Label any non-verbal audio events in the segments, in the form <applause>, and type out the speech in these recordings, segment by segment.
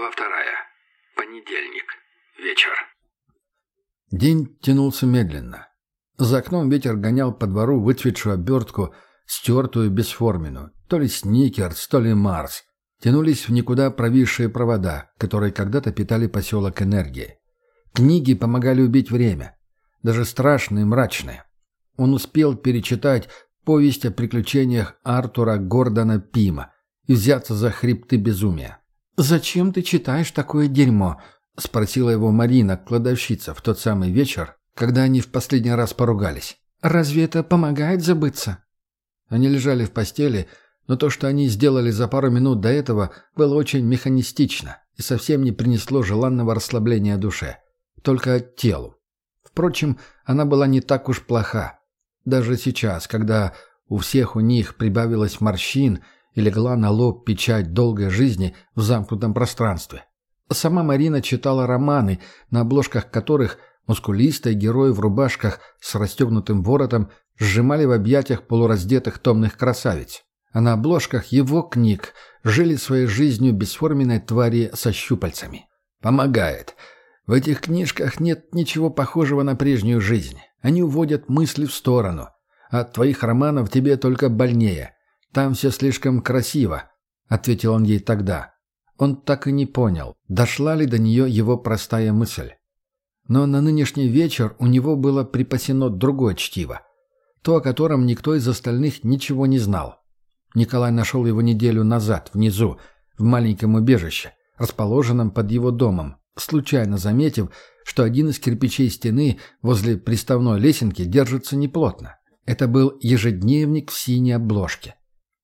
Глава вторая. Понедельник. Вечер. День тянулся медленно. За окном ветер гонял по двору выцветшую обертку, стертую бесформенную, то ли Сникерс, то ли Марс. Тянулись в никуда провисшие провода, которые когда-то питали поселок энергией. Книги помогали убить время, даже страшные, мрачные. Он успел перечитать повесть о приключениях Артура Гордона Пима и взяться за хребты безумия. «Зачем ты читаешь такое дерьмо?» — спросила его Марина, кладовщица, в тот самый вечер, когда они в последний раз поругались. «Разве это помогает забыться?» Они лежали в постели, но то, что они сделали за пару минут до этого, было очень механистично и совсем не принесло желанного расслабления душе, только телу. Впрочем, она была не так уж плоха. Даже сейчас, когда у всех у них прибавилось морщин и легла на лоб печать долгой жизни в замкнутом пространстве. Сама Марина читала романы, на обложках которых мускулистые герои в рубашках с расстегнутым воротом сжимали в объятиях полураздетых томных красавиц а на обложках его книг жили своей жизнью бесформенной твари со щупальцами. Помогает. В этих книжках нет ничего похожего на прежнюю жизнь. Они уводят мысли в сторону. От твоих романов тебе только больнее. Там все слишком красиво», — ответил он ей тогда. Он так и не понял, дошла ли до нее его простая мысль. Но на нынешний вечер у него было припасено другое чтиво. То, о котором никто из остальных ничего не знал. Николай нашел его неделю назад, внизу, в маленьком убежище, расположенном под его домом, случайно заметив, что один из кирпичей стены возле приставной лесенки держится неплотно. Это был ежедневник в синей обложке.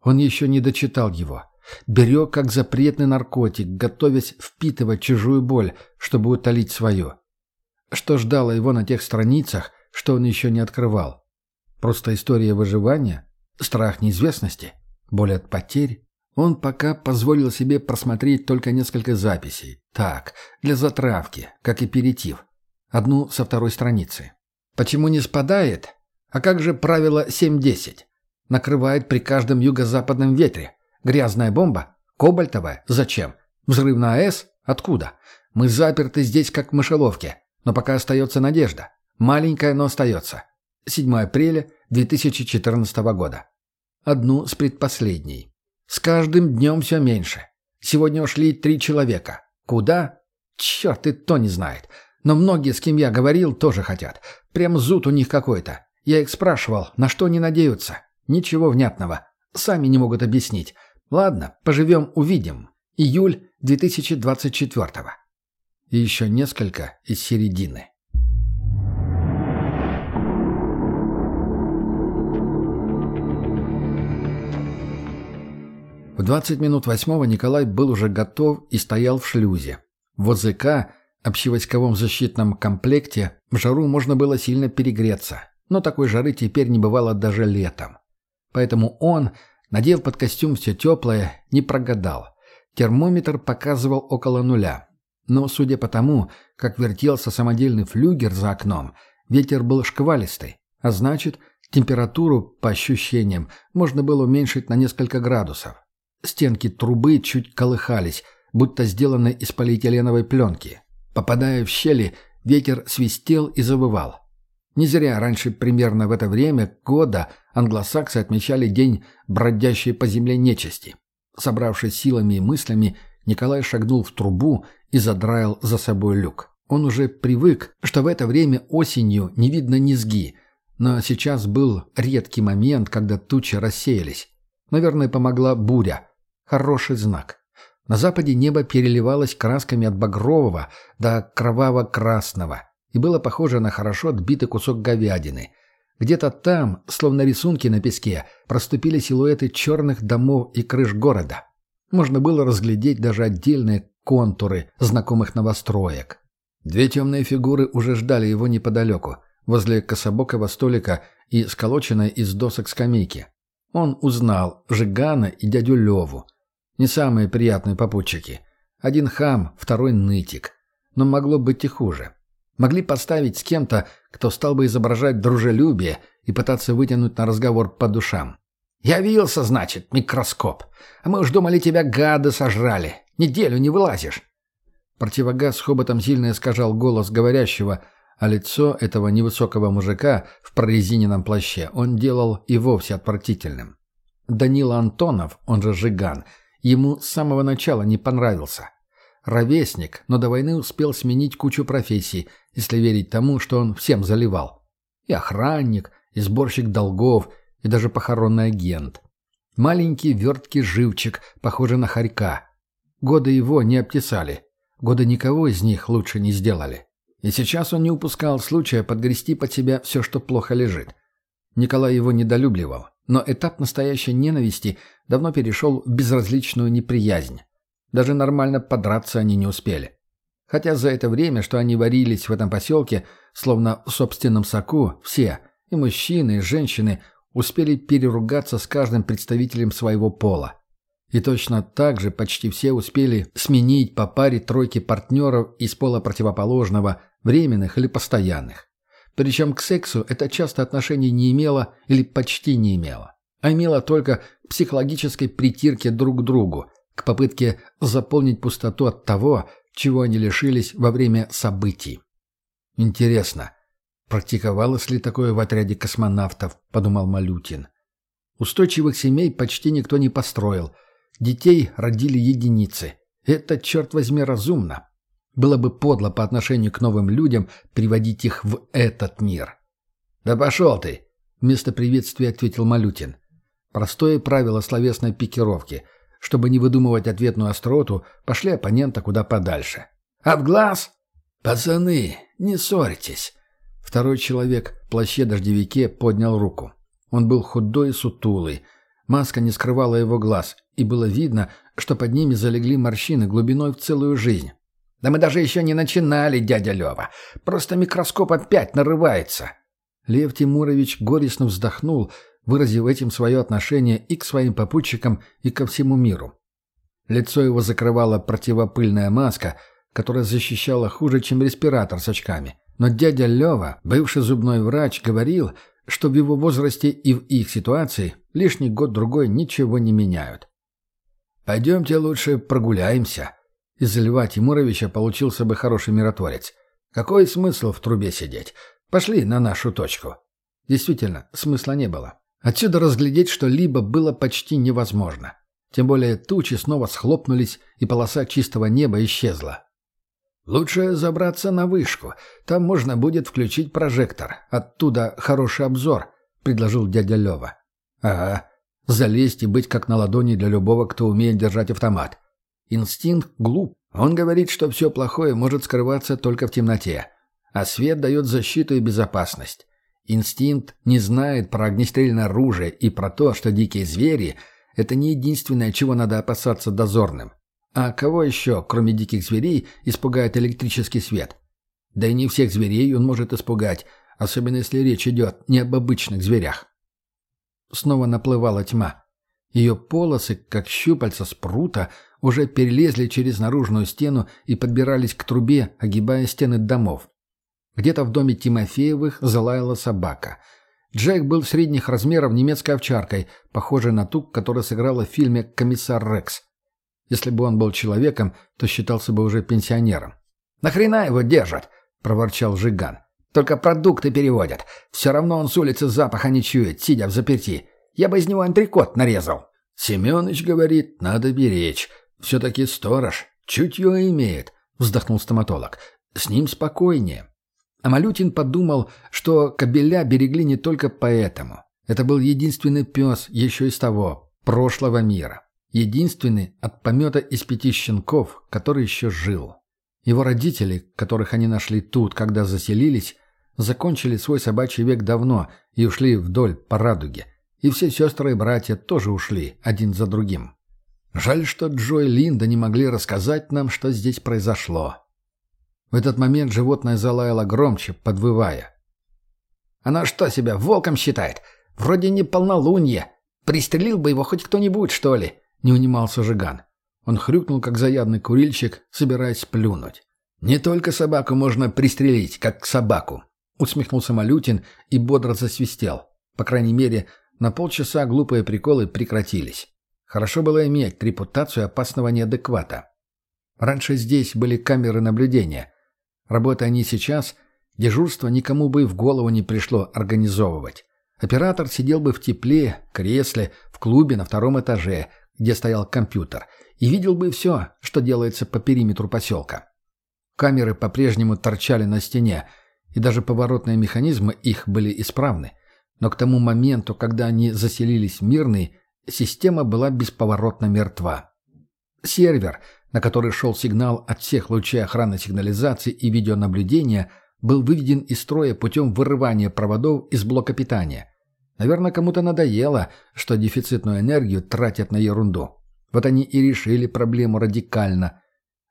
Он еще не дочитал его. Берег как запретный наркотик, готовясь впитывать чужую боль, чтобы утолить свою. Что ждало его на тех страницах, что он еще не открывал? Просто история выживания? Страх неизвестности? Боль от потерь? Он пока позволил себе просмотреть только несколько записей. Так, для затравки, как аперитив. Одну со второй страницы. Почему не спадает? А как же правило 7-10? Накрывает при каждом юго-западном ветре. Грязная бомба? Кобальтовая? Зачем? Взрыв на АЭС? Откуда? Мы заперты здесь, как в мышеловке. Но пока остается надежда. Маленькая, но остается. 7 апреля 2014 года одну с предпоследней. С каждым днем все меньше. Сегодня ушли три человека. Куда? Черт, и то не знает. Но многие, с кем я говорил, тоже хотят. Прям зуд у них какой-то. Я их спрашивал, на что они надеются. Ничего внятного. Сами не могут объяснить. Ладно, поживем, увидим. Июль 2024 -го. И еще несколько из середины. В 20 минут восьмого Николай был уже готов и стоял в шлюзе. В ОЗК, общевойсковом защитном комплекте, в жару можно было сильно перегреться, но такой жары теперь не бывало даже летом. Поэтому он, надев под костюм все теплое, не прогадал. Термометр показывал около нуля. Но, судя по тому, как вертелся самодельный флюгер за окном, ветер был шквалистый, а значит, температуру, по ощущениям, можно было уменьшить на несколько градусов. Стенки трубы чуть колыхались, будто сделаны из полиэтиленовой пленки. Попадая в щели, ветер свистел и завывал. Не зря раньше примерно в это время года англосаксы отмечали день бродящей по земле нечисти. Собравшись силами и мыслями, Николай шагнул в трубу и задраил за собой люк. Он уже привык, что в это время осенью не видно низги, но сейчас был редкий момент, когда тучи рассеялись. Наверное, помогла буря. Хороший знак. На западе небо переливалось красками от багрового до кроваво-красного и было похоже на хорошо отбитый кусок говядины. Где-то там, словно рисунки на песке, проступили силуэты черных домов и крыш города. Можно было разглядеть даже отдельные контуры знакомых новостроек. Две темные фигуры уже ждали его неподалеку, возле кособокого столика и сколоченной из досок скамейки. Он узнал Жигана и дядю Леву. Не самые приятные попутчики. Один хам, второй нытик. Но могло быть и хуже. Могли поставить с кем-то, кто стал бы изображать дружелюбие и пытаться вытянуть на разговор по душам. «Явился, значит, микроскоп. А мы уж думали, тебя гады сожрали. Неделю не вылазишь». Противогаз хоботом сильно искажал голос говорящего, а лицо этого невысокого мужика в прорезиненном плаще он делал и вовсе отвратительным. Данила Антонов, он же Жиган, ему с самого начала не понравился. Ровесник, но до войны успел сменить кучу профессий, если верить тому, что он всем заливал. И охранник, и сборщик долгов, и даже похоронный агент. Маленький верткий живчик, похожий на хорька. Годы его не обтесали. Годы никого из них лучше не сделали. И сейчас он не упускал случая подгрести под себя все, что плохо лежит. Николай его недолюбливал, но этап настоящей ненависти давно перешел в безразличную неприязнь. Даже нормально подраться они не успели. Хотя за это время, что они варились в этом поселке, словно в собственном соку, все, и мужчины, и женщины, успели переругаться с каждым представителем своего пола. И точно так же почти все успели сменить по паре тройки партнеров из пола противоположного, временных или постоянных. Причем к сексу это часто отношений не имело или почти не имело, а имело только психологической притирке друг к другу, к попытке заполнить пустоту от того, чего они лишились во время событий. Интересно, практиковалось ли такое в отряде космонавтов, подумал Малютин. Устойчивых семей почти никто не построил – Детей родили единицы. Это, черт возьми, разумно. Было бы подло по отношению к новым людям приводить их в этот мир. «Да пошел ты!» — вместо приветствия ответил Малютин. Простое правило словесной пикировки. Чтобы не выдумывать ответную остроту, пошли оппонента куда подальше. «От глаз!» «Пацаны, не ссорьтесь!» Второй человек в плаще-дождевике поднял руку. Он был худой и сутулый. Маска не скрывала его глаз, и было видно, что под ними залегли морщины глубиной в целую жизнь. «Да мы даже еще не начинали, дядя Лева. Просто микроскоп опять нарывается». Лев Тимурович горестно вздохнул, выразив этим свое отношение и к своим попутчикам, и ко всему миру. Лицо его закрывала противопыльная маска, которая защищала хуже, чем респиратор с очками. Но дядя Лева, бывший зубной врач, говорил, что в его возрасте и в их ситуации лишний год-другой ничего не меняют. «Пойдемте лучше прогуляемся». Из Льва Тимуровича получился бы хороший миротворец. Какой смысл в трубе сидеть? Пошли на нашу точку. Действительно, смысла не было. Отсюда разглядеть что-либо было почти невозможно. Тем более тучи снова схлопнулись, и полоса чистого неба исчезла. «Лучше забраться на вышку. Там можно будет включить прожектор. Оттуда хороший обзор», — предложил дядя Лева. «Ага. Залезть и быть как на ладони для любого, кто умеет держать автомат. Инстинкт глуп. Он говорит, что все плохое может скрываться только в темноте. А свет дает защиту и безопасность. Инстинкт не знает про огнестрельное оружие и про то, что дикие звери – это не единственное, чего надо опасаться дозорным. А кого еще, кроме диких зверей, испугает электрический свет? Да и не всех зверей он может испугать, особенно если речь идет не об обычных зверях. Снова наплывала тьма. Ее полосы, как щупальца спрута, уже перелезли через наружную стену и подбирались к трубе, огибая стены домов. Где-то в доме Тимофеевых залаяла собака. Джек был средних размеров немецкой овчаркой, похожей на ту, которая сыграла в фильме «Комиссар Рекс». Если бы он был человеком, то считался бы уже пенсионером. «Нахрена его держат?» – проворчал Жиган. Только продукты переводят. Все равно он с улицы запаха не чует, сидя в заперти. Я бы из него антрикот нарезал». «Семёныч говорит, надо беречь. Все-таки сторож. Чутье имеет», — вздохнул стоматолог. «С ним спокойнее». А Малютин подумал, что кобеля берегли не только поэтому. Это был единственный пес еще из того, прошлого мира. Единственный от помета из пяти щенков, который еще жил. Его родители, которых они нашли тут, когда заселились, закончили свой собачий век давно и ушли вдоль по радуге. И все сестры и братья тоже ушли, один за другим. Жаль, что Джо и Линда не могли рассказать нам, что здесь произошло. В этот момент животное залаяло громче, подвывая. «Оно что себя волком считает? Вроде не полнолуние. Пристрелил бы его хоть кто-нибудь, что ли?» — не унимался Жиган. Он хрюкнул, как заядлый курильщик, собираясь плюнуть. «Не только собаку можно пристрелить, как собаку. Усмехнулся Малютин и бодро засвистел. По крайней мере, на полчаса глупые приколы прекратились. Хорошо было иметь репутацию опасного неадеквата. Раньше здесь были камеры наблюдения. Работая они сейчас, дежурство никому бы в голову не пришло организовывать. Оператор сидел бы в тепле, кресле, в клубе на втором этаже, где стоял компьютер, и видел бы все, что делается по периметру поселка. Камеры по-прежнему торчали на стене, и даже поворотные механизмы их были исправны. Но к тому моменту, когда они заселились в Мирный, система была бесповоротно мертва. Сервер, на который шел сигнал от всех лучей охраны сигнализации и видеонаблюдения, был выведен из строя путем вырывания проводов из блока питания. Наверное, кому-то надоело, что дефицитную энергию тратят на ерунду. Вот они и решили проблему радикально.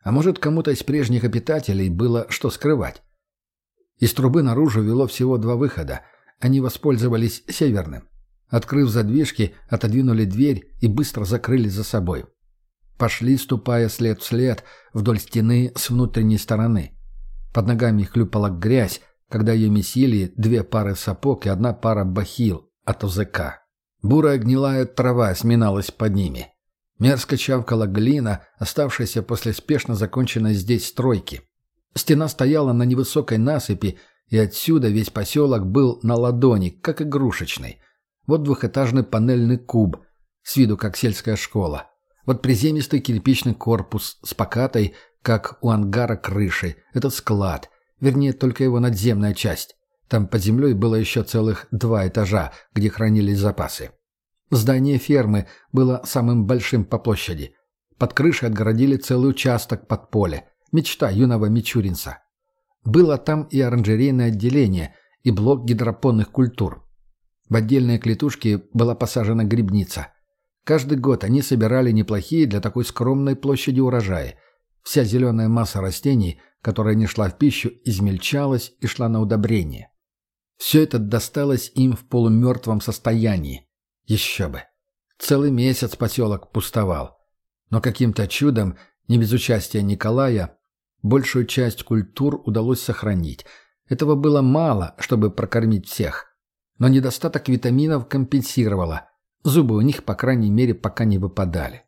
А может, кому-то из прежних обитателей было что скрывать. Из трубы наружу вело всего два выхода. Они воспользовались северным. Открыв задвижки, отодвинули дверь и быстро закрыли за собой. Пошли, ступая след в след, вдоль стены с внутренней стороны. Под ногами хлюпала грязь, когда ее месили две пары сапог и одна пара бахил от ОЗК. Бурая гнилая трава сминалась под ними. Мерзко чавкала глина, оставшаяся после спешно законченной здесь стройки. Стена стояла на невысокой насыпи, и отсюда весь поселок был на ладони, как игрушечный. Вот двухэтажный панельный куб, с виду как сельская школа. Вот приземистый кирпичный корпус с покатой, как у ангара крышей. Этот склад, вернее, только его надземная часть. Там под землей было еще целых два этажа, где хранились запасы. Здание фермы было самым большим по площади. Под крышей отгородили целый участок под поле. Мечта юного мичуринца. Было там и оранжерейное отделение, и блок гидропонных культур. В отдельные клетушки была посажена грибница. Каждый год они собирали неплохие для такой скромной площади урожаи. Вся зеленая масса растений, которая не шла в пищу, измельчалась и шла на удобрение. Все это досталось им в полумертвом состоянии. Еще бы. Целый месяц поселок пустовал. Но каким-то чудом, не без участия Николая, большую часть культур удалось сохранить. Этого было мало, чтобы прокормить всех. Но недостаток витаминов компенсировало. Зубы у них, по крайней мере, пока не выпадали.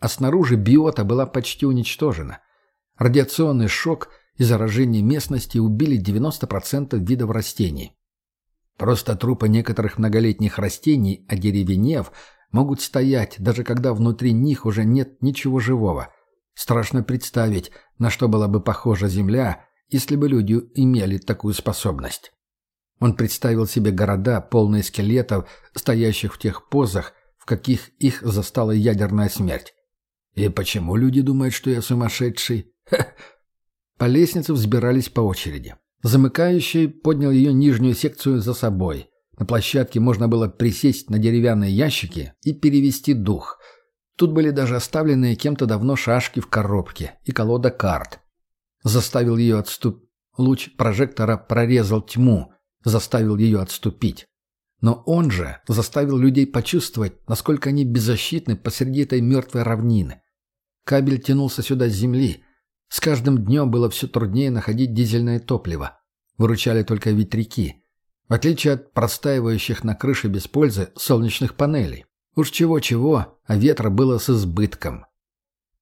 А снаружи биота была почти уничтожена. Радиационный шок и заражение местности убили 90% видов растений. Просто трупы некоторых многолетних растений, одеревенев, могут стоять, даже когда внутри них уже нет ничего живого. Страшно представить, на что была бы похожа Земля, если бы люди имели такую способность. Он представил себе города, полные скелетов, стоящих в тех позах, в каких их застала ядерная смерть. И почему люди думают, что я сумасшедший? Ха! По лестнице взбирались по очереди. Замыкающий поднял ее нижнюю секцию за собой. На площадке можно было присесть на деревянные ящики и перевести дух. Тут были даже оставленные кем-то давно шашки в коробке и колода карт. Заставил ее отступ... Луч прожектора прорезал тьму, заставил ее отступить. Но он же заставил людей почувствовать, насколько они беззащитны посреди этой мертвой равнины. Кабель тянулся сюда с земли, с каждым днем было все труднее находить дизельное топливо. Выручали только ветряки. В отличие от простаивающих на крыше без пользы солнечных панелей. Уж чего-чего, а ветра было с избытком.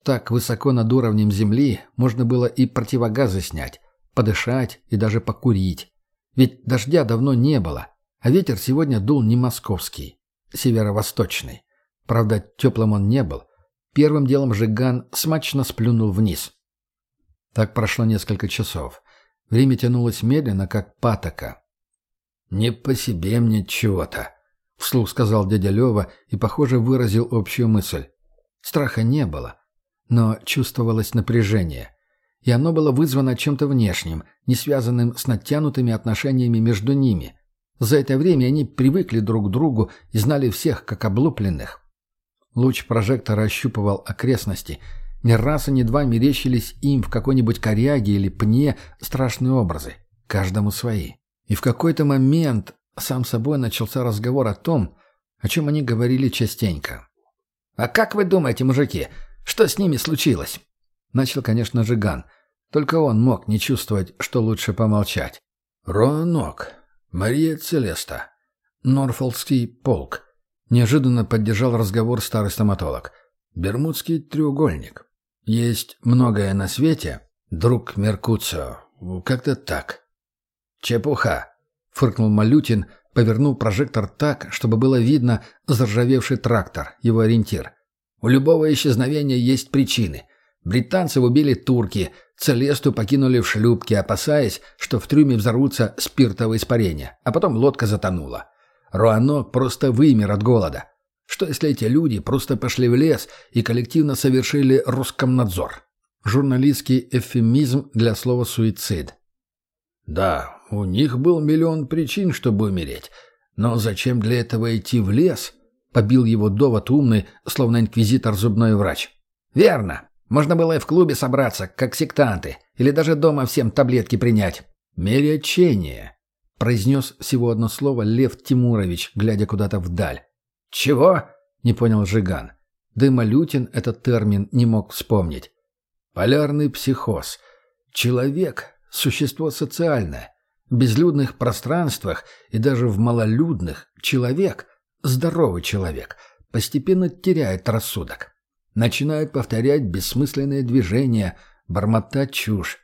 Так высоко над уровнем земли можно было и противогазы снять, подышать и даже покурить. Ведь дождя давно не было, а ветер сегодня дул не московский, северо-восточный. Правда, теплым он не был. Первым делом Жиган смачно сплюнул вниз. Так прошло несколько часов. Время тянулось медленно, как патока. «Не по себе мне чего-то», — вслух сказал дядя Лева и, похоже, выразил общую мысль. Страха не было, но чувствовалось напряжение. И оно было вызвано чем-то внешним, не связанным с натянутыми отношениями между ними. За это время они привыкли друг к другу и знали всех как облупленных. Луч прожектора ощупывал окрестности — не раз и не два мерещились им в какой-нибудь коряге или пне страшные образы. Каждому свои. И в какой-то момент сам собой начался разговор о том, о чем они говорили частенько. «А как вы думаете, мужики, что с ними случилось?» Начал, конечно, Жиган. Только он мог не чувствовать, что лучше помолчать. «Ронок, Мария Целеста, Норфолкский полк», — неожиданно поддержал разговор старый стоматолог. «Бермудский треугольник. Есть многое на свете, друг Меркуцио. Как-то так. Чепуха, фыркнул Малютин, повернул прожектор так, чтобы было видно заржавевший трактор, его ориентир. У любого исчезновения есть причины. Британцев убили турки, Целесту покинули в шлюпке, опасаясь, что в трюме взорвутся спиртовые испарения, а потом лодка затонула. Руанок просто вымер от голода. Что если эти люди просто пошли в лес и коллективно совершили Роскомнадзор? Журналистский эвфемизм для слова «суицид». Да, у них был миллион причин, чтобы умереть. Но зачем для этого идти в лес? Побил его довод умный, словно инквизитор зубной врач. Верно. Можно было и в клубе собраться, как сектанты, или даже дома всем таблетки принять. Мерячение, произнес всего одно слово Лев Тимурович, глядя куда-то вдаль. «Чего?» — не понял Жиган. Дымолютин этот термин не мог вспомнить. «Полярный психоз. Человек — существо социальное. В безлюдных пространствах и даже в малолюдных человек, здоровый человек, постепенно теряет рассудок. Начинает повторять бессмысленные движения, бормотать чушь.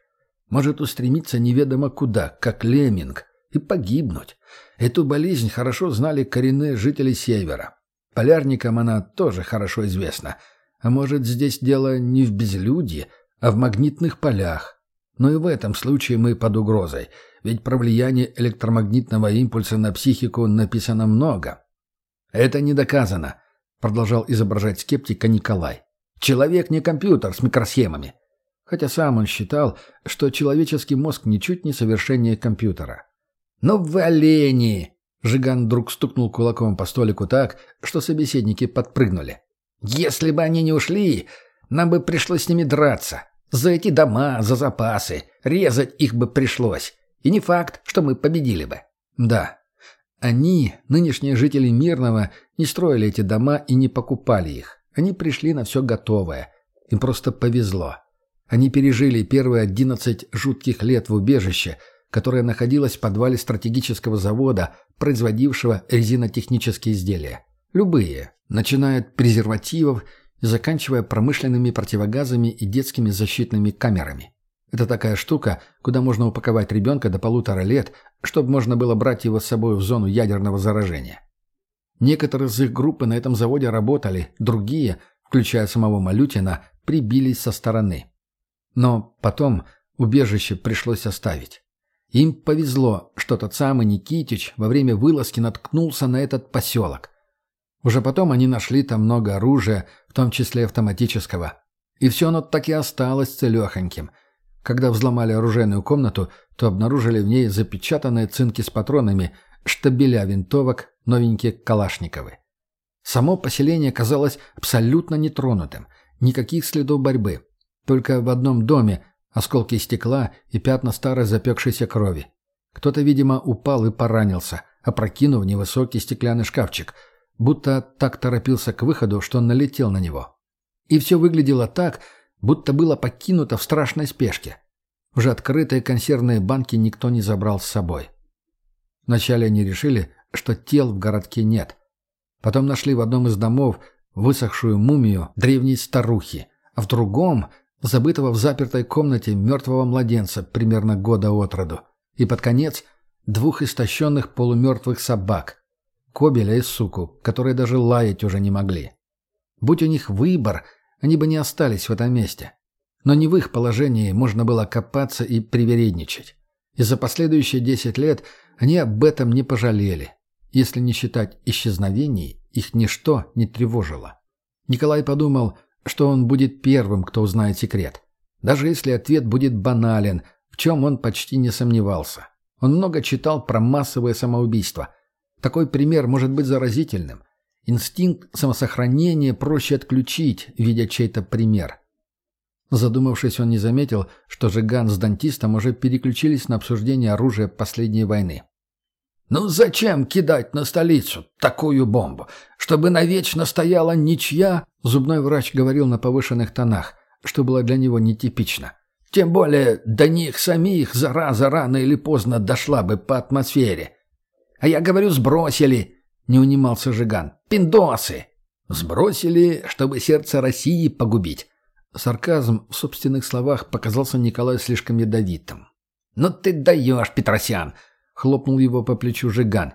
Может устремиться неведомо куда, как лемминг, и погибнуть. Эту болезнь хорошо знали коренные жители Севера. Полярникам она тоже хорошо известна. А может, здесь дело не в безлюдье, а в магнитных полях. Но и в этом случае мы под угрозой, ведь про влияние электромагнитного импульса на психику написано много. «Это не доказано», — продолжал изображать скептика Николай. «Человек не компьютер с микросхемами». Хотя сам он считал, что человеческий мозг ничуть не совершеннее компьютера. «Ну вы олени!» Жиган вдруг стукнул кулаком по столику так, что собеседники подпрыгнули. «Если бы они не ушли, нам бы пришлось с ними драться. За эти дома, за запасы. Резать их бы пришлось. И не факт, что мы победили бы». «Да. Они, нынешние жители Мирного, не строили эти дома и не покупали их. Они пришли на все готовое. Им просто повезло. Они пережили первые одиннадцать жутких лет в убежище – которая находилась в подвале стратегического завода, производившего резинотехнические изделия. Любые, начиная от презервативов и заканчивая промышленными противогазами и детскими защитными камерами. Это такая штука, куда можно упаковать ребенка до полутора лет, чтобы можно было брать его с собой в зону ядерного заражения. Некоторые из их группы на этом заводе работали, другие, включая самого Малютина, прибились со стороны. Но потом убежище пришлось оставить. Им повезло, что тот самый Никитич во время вылазки наткнулся на этот поселок. Уже потом они нашли там много оружия, в том числе автоматического. И все оно так и осталось целехоньким. Когда взломали оружейную комнату, то обнаружили в ней запечатанные цинки с патронами, штабеля винтовок, новенькие калашниковы. Само поселение казалось абсолютно нетронутым. Никаких следов борьбы. Только в одном доме Осколки стекла и пятна старой запекшейся крови. Кто-то, видимо, упал и поранился, опрокинув невысокий стеклянный шкафчик, будто так торопился к выходу, что он налетел на него. И все выглядело так, будто было покинуто в страшной спешке. Уже открытые консервные банки никто не забрал с собой. Вначале они решили, что тел в городке нет. Потом нашли в одном из домов высохшую мумию древней старухи, а в другом забытого в запертой комнате мертвого младенца примерно года от роду, и под конец двух истощенных полумертвых собак, кобеля и суку, которые даже лаять уже не могли. Будь у них выбор, они бы не остались в этом месте. Но не в их положении можно было копаться и привередничать. И за последующие десять лет они об этом не пожалели. Если не считать исчезновений, их ничто не тревожило. Николай подумал, что он будет первым, кто узнает секрет. Даже если ответ будет банален, в чем он почти не сомневался. Он много читал про массовые самоубийства. Такой пример может быть заразительным. Инстинкт самосохранения проще отключить, видя чей-то пример. Задумавшись, он не заметил, что Жиган с дантистом уже переключились на обсуждение оружия последней войны. Ну зачем кидать на столицу такую бомбу? Чтобы навечно стояла ничья? Зубной врач говорил на повышенных тонах, что было для него нетипично. Тем более до них самих зараза рано или поздно дошла бы по атмосфере. А я говорю, сбросили, не унимался Жиган. Пиндосы! Сбросили, чтобы сердце России погубить. Сарказм в собственных словах показался Николаю слишком ядовитым. «Ну ты даешь, Петросян!» — хлопнул его по плечу Жиган.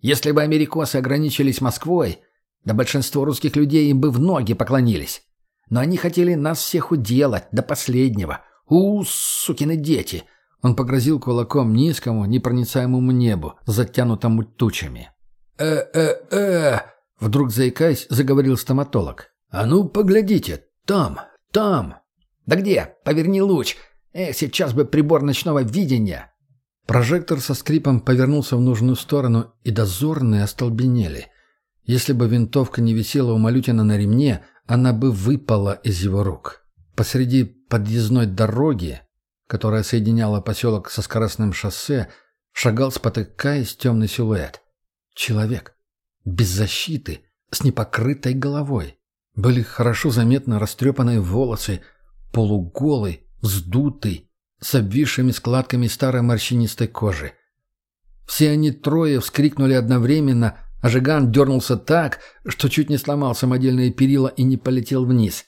«Если бы америкосы ограничились Москвой, да большинство русских людей им бы в ноги поклонились. Но они хотели нас всех уделать до последнего. У, сукины дети!» Он погрозил кулаком низкому, непроницаемому небу, затянутому тучами. «Э-э-э!» — вдруг заикаясь, заговорил стоматолог. «А ну, поглядите, там, там!» «Да где? Поверни луч! Эх, сейчас бы прибор ночного видения!» Прожектор со скрипом повернулся в нужную сторону, и дозорные остолбенели. Если бы винтовка не висела у Малютина на ремне, она бы выпала из его рук. Посреди подъездной дороги, которая соединяла поселок со скоростным шоссе, шагал, спотыкаясь, темный силуэт. Человек. Без защиты, с непокрытой головой. Были хорошо заметны растрепанные волосы, полуголый, вздутый, с обвисшими складками старой морщинистой кожи. Все они трое вскрикнули одновременно, а Жиган дернулся так, что чуть не сломал самодельные перила и не полетел вниз.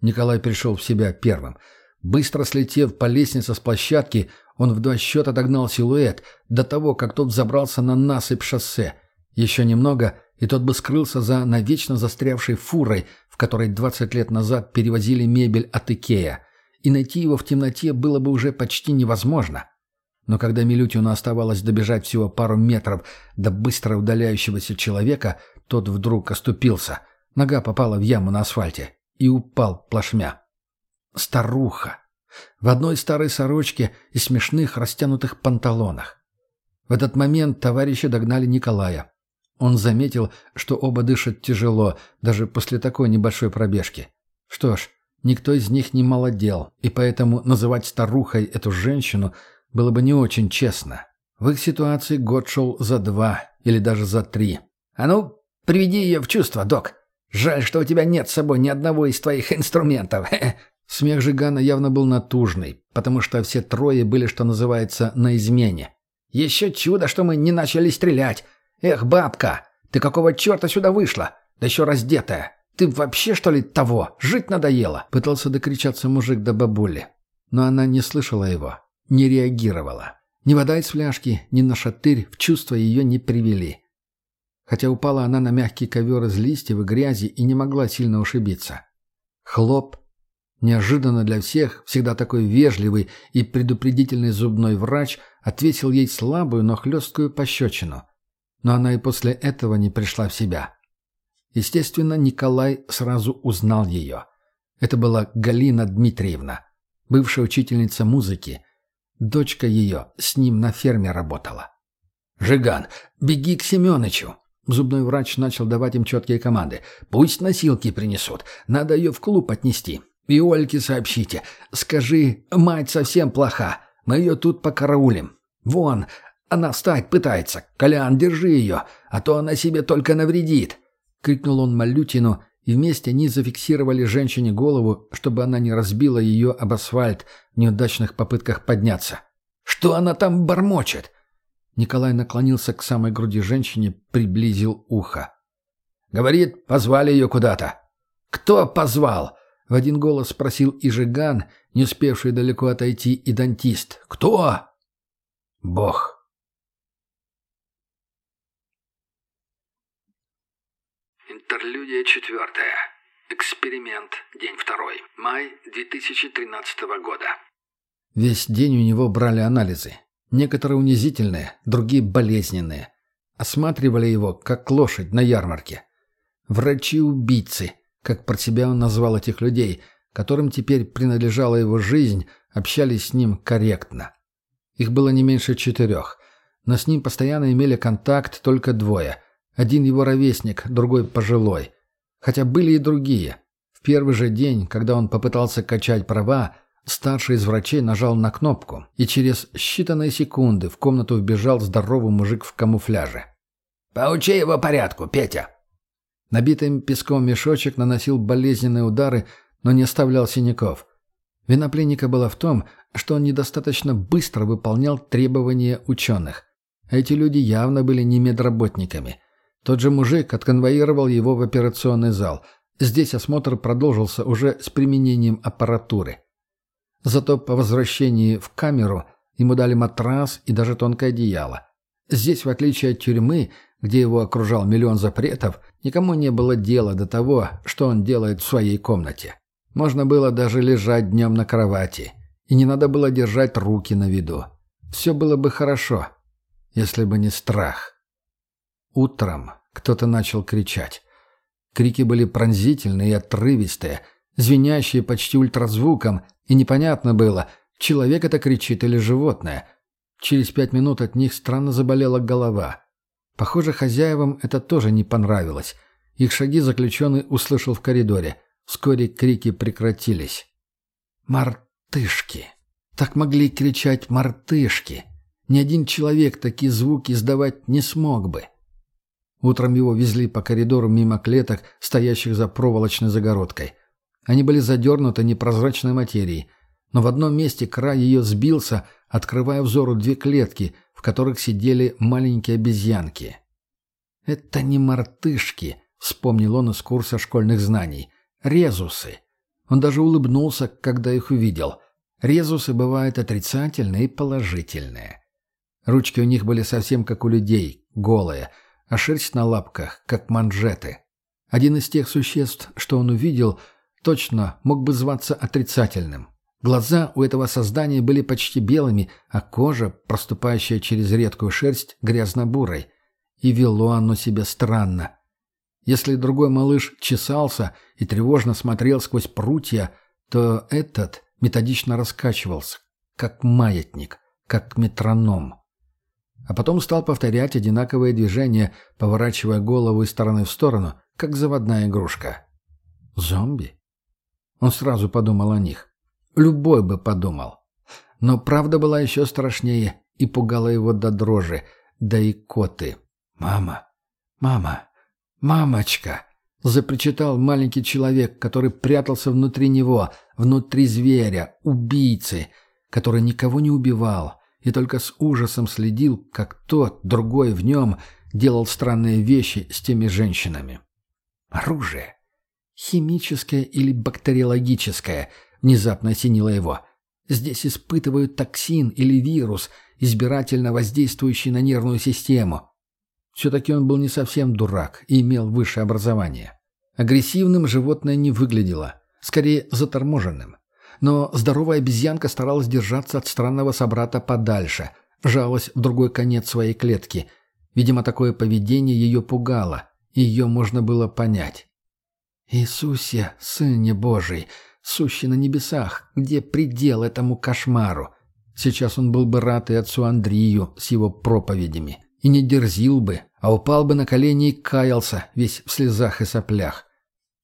Николай пришел в себя первым. Быстро слетев по лестнице с площадки, он в два счета догнал силуэт до того, как тот забрался на насыпь шоссе. Еще немного, и тот бы скрылся за навечно застрявшей фурой, в которой 20 лет назад перевозили мебель от Икея и найти его в темноте было бы уже почти невозможно. Но когда Милютину оставалось добежать всего пару метров до быстро удаляющегося человека, тот вдруг оступился. Нога попала в яму на асфальте и упал плашмя. Старуха. В одной старой сорочке и смешных растянутых панталонах. В этот момент товарищи догнали Николая. Он заметил, что оба дышат тяжело, даже после такой небольшой пробежки. Что ж, Никто из них не молодел, и поэтому называть старухой эту женщину было бы не очень честно. В их ситуации год шел за два или даже за три. «А ну, приведи ее в чувство, док. Жаль, что у тебя нет с собой ни одного из твоих инструментов». <laughs> Смех Жигана явно был натужный, потому что все трое были, что называется, на измене. «Еще чудо, что мы не начали стрелять. Эх, бабка, ты какого черта сюда вышла? Да еще раздетая. «Ты вообще, что ли, того? Жить надоело!» Пытался докричаться мужик до бабули. Но она не слышала его, не реагировала. Ни вода из фляжки, ни на шатырь в чувство ее не привели. Хотя упала она на мягкий ковер из листьев и грязи и не могла сильно ушибиться. Хлоп. Неожиданно для всех, всегда такой вежливый и предупредительный зубной врач ответил ей слабую, но хлесткую пощечину. Но она и после этого не пришла в себя. Естественно, Николай сразу узнал ее. Это была Галина Дмитриевна, бывшая учительница музыки. Дочка ее с ним на ферме работала. «Жиган, беги к Семенычу!» Зубной врач начал давать им четкие команды. «Пусть носилки принесут. Надо ее в клуб отнести. И Ольке сообщите. Скажи, мать совсем плоха. Мы ее тут покараулим. Вон, она встать пытается. Колян, держи ее, а то она себе только навредит». — крикнул он Малютину, и вместе они зафиксировали женщине голову, чтобы она не разбила ее об асфальт в неудачных попытках подняться. «Что она там бормочет?» Николай наклонился к самой груди женщине, приблизил ухо. «Говорит, позвали ее куда-то». «Кто позвал?» — в один голос спросил и Жиган, не успевший далеко отойти, и дантист. «Кто?» «Бог». Интерлюдия четвертая. Эксперимент. День второй. Май 2013 года. Весь день у него брали анализы. Некоторые унизительные, другие болезненные. Осматривали его, как лошадь на ярмарке. Врачи-убийцы, как про себя он назвал этих людей, которым теперь принадлежала его жизнь, общались с ним корректно. Их было не меньше четырех, но с ним постоянно имели контакт только двое – один его ровесник, другой пожилой. Хотя были и другие. В первый же день, когда он попытался качать права, старший из врачей нажал на кнопку, и через считанные секунды в комнату вбежал здоровый мужик в камуфляже. «Поучи его порядку, Петя!» Набитым песком мешочек наносил болезненные удары, но не оставлял синяков. Вина пленника была в том, что он недостаточно быстро выполнял требования ученых. Эти люди явно были не медработниками – тот же мужик отконвоировал его в операционный зал. Здесь осмотр продолжился уже с применением аппаратуры. Зато по возвращении в камеру ему дали матрас и даже тонкое одеяло. Здесь, в отличие от тюрьмы, где его окружал миллион запретов, никому не было дела до того, что он делает в своей комнате. Можно было даже лежать днем на кровати, и не надо было держать руки на виду. Все было бы хорошо, если бы не страх. Утром кто-то начал кричать. Крики были пронзительные и отрывистые, звенящие почти ультразвуком, и непонятно было, человек это кричит или животное. Через пять минут от них странно заболела голова. Похоже, хозяевам это тоже не понравилось. Их шаги заключенный услышал в коридоре. Вскоре крики прекратились. «Мартышки!» Так могли кричать мартышки. Ни один человек такие звуки издавать не смог бы. Утром его везли по коридору мимо клеток, стоящих за проволочной загородкой. Они были задернуты непрозрачной материей, но в одном месте край ее сбился, открывая взору две клетки, в которых сидели маленькие обезьянки. «Это не мартышки», — вспомнил он из курса школьных знаний. «Резусы». Он даже улыбнулся, когда их увидел. Резусы бывают отрицательные и положительные. Ручки у них были совсем как у людей, голые, а шерсть на лапках, как манжеты. Один из тех существ, что он увидел, точно мог бы зваться отрицательным. Глаза у этого создания были почти белыми, а кожа, проступающая через редкую шерсть, грязно-бурой. И вело оно себя странно. Если другой малыш чесался и тревожно смотрел сквозь прутья, то этот методично раскачивался, как маятник, как метроном. А потом стал повторять одинаковые движения, поворачивая голову из стороны в сторону, как заводная игрушка. Зомби? Он сразу подумал о них. Любой бы подумал. Но правда была еще страшнее и пугала его до дрожи, да и коты. «Мама! Мама! Мамочка!» запричитал маленький человек, который прятался внутри него, внутри зверя, убийцы, который никого не убивал и только с ужасом следил, как тот, другой в нем, делал странные вещи с теми женщинами. Оружие. Химическое или бактериологическое, внезапно осенило его. Здесь испытывают токсин или вирус, избирательно воздействующий на нервную систему. Все-таки он был не совсем дурак и имел высшее образование. Агрессивным животное не выглядело, скорее заторможенным. Но здоровая обезьянка старалась держаться от странного собрата подальше, жалась в другой конец своей клетки. Видимо, такое поведение ее пугало, ее можно было понять. «Иисусе, Сыне Божий, сущий на небесах, где предел этому кошмару?» Сейчас он был бы рад и отцу Андрею с его проповедями. И не дерзил бы, а упал бы на колени и каялся, весь в слезах и соплях.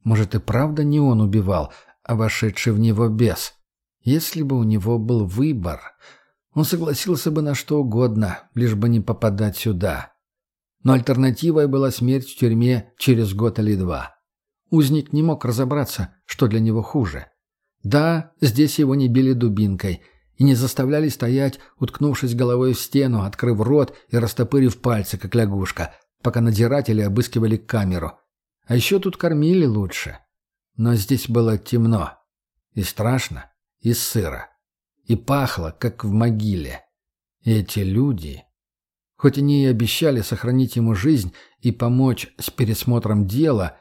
Может, и правда не он убивал, а вошедший в него бес? Если бы у него был выбор, он согласился бы на что угодно, лишь бы не попадать сюда. Но альтернативой была смерть в тюрьме через год или два. Узник не мог разобраться, что для него хуже. Да, здесь его не били дубинкой и не заставляли стоять, уткнувшись головой в стену, открыв рот и растопырив пальцы, как лягушка, пока надзиратели обыскивали камеру – а еще тут кормили лучше. Но здесь было темно. И страшно, и сыро. И пахло, как в могиле. И эти люди... Хоть они и обещали сохранить ему жизнь и помочь с пересмотром дела,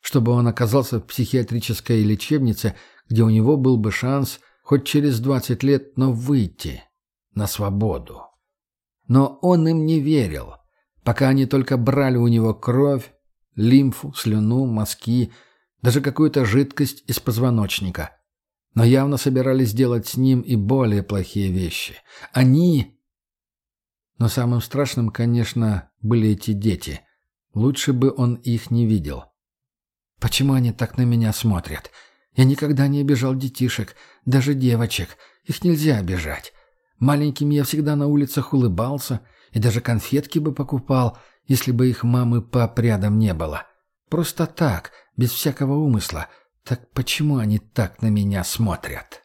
чтобы он оказался в психиатрической лечебнице, где у него был бы шанс хоть через 20 лет, но выйти на свободу. Но он им не верил, пока они только брали у него кровь, лимфу, слюну, мазки, даже какую-то жидкость из позвоночника. Но явно собирались делать с ним и более плохие вещи. Они... Но самым страшным, конечно, были эти дети. Лучше бы он их не видел. Почему они так на меня смотрят? Я никогда не обижал детишек, даже девочек. Их нельзя обижать. Маленьким я всегда на улицах улыбался и даже конфетки бы покупал — если бы их мамы пап рядом не было. Просто так, без всякого умысла. Так почему они так на меня смотрят?»